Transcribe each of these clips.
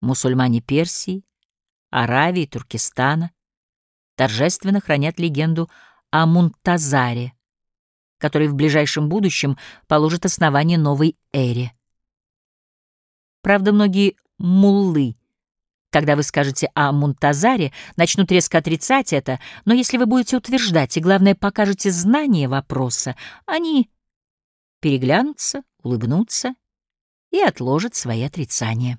Мусульмане Персии, Аравии, Туркестана торжественно хранят легенду о Мунтазаре, который в ближайшем будущем положит основание новой эре. Правда, многие муллы, когда вы скажете о Мунтазаре, начнут резко отрицать это, но если вы будете утверждать и, главное, покажете знание вопроса, они переглянутся, улыбнутся и отложат свои отрицания.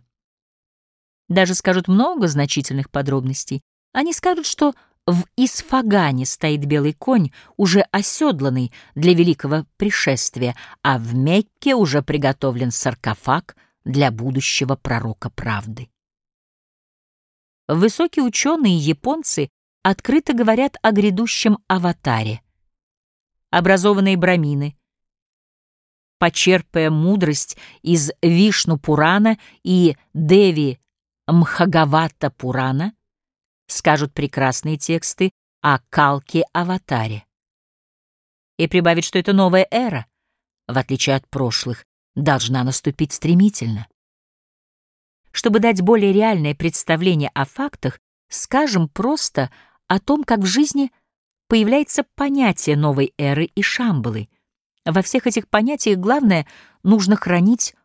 Даже скажут много значительных подробностей. Они скажут, что в Исфагане стоит белый конь, уже оседланный для великого пришествия, а в Мекке уже приготовлен саркофаг для будущего пророка правды. Высокие ученые японцы открыто говорят о грядущем аватаре. Образованные брамины, почерпая мудрость из Вишну-Пурана и Деви Мхагавата-Пурана, скажут прекрасные тексты о Калке-аватаре. И прибавить, что это новая эра, в отличие от прошлых, должна наступить стремительно. Чтобы дать более реальное представление о фактах, скажем просто о том, как в жизни появляется понятие новой эры и Шамбалы. Во всех этих понятиях главное — нужно хранить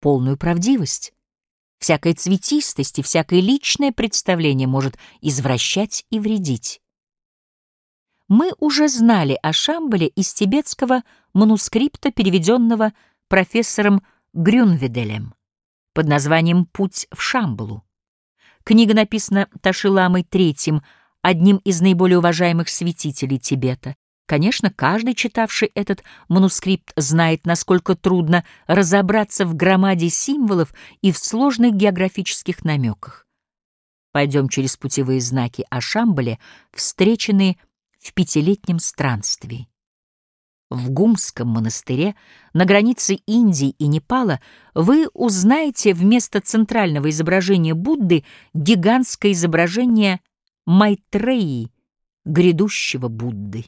полную правдивость. Всякая цветистость и всякое личное представление может извращать и вредить. Мы уже знали о Шамбале из тибетского манускрипта, переведенного профессором Грюнведелем под названием «Путь в Шамбалу». Книга написана Ташиламой III, одним из наиболее уважаемых святителей Тибета. Конечно, каждый, читавший этот манускрипт, знает, насколько трудно разобраться в громаде символов и в сложных географических намеках. Пойдем через путевые знаки о Шамбале, встреченные в пятилетнем странстве. В Гумском монастыре на границе Индии и Непала вы узнаете вместо центрального изображения Будды гигантское изображение Майтреи, грядущего Будды.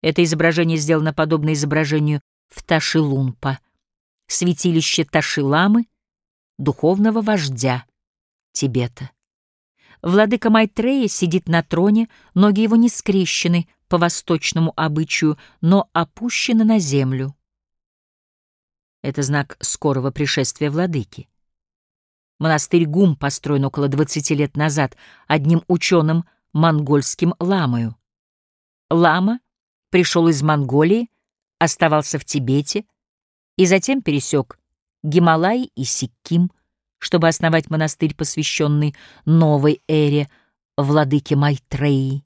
Это изображение сделано подобно изображению в Ташилунпа, святилище Ташиламы, духовного вождя Тибета. Владыка Майтрея сидит на троне, ноги его не скрещены по восточному обычаю, но опущены на землю. Это знак скорого пришествия владыки. Монастырь Гум построен около 20 лет назад одним ученым монгольским ламою. Лама пришел из Монголии, оставался в Тибете и затем пересек Гималай и Сикким, чтобы основать монастырь, посвященный новой эре владыке Майтреи.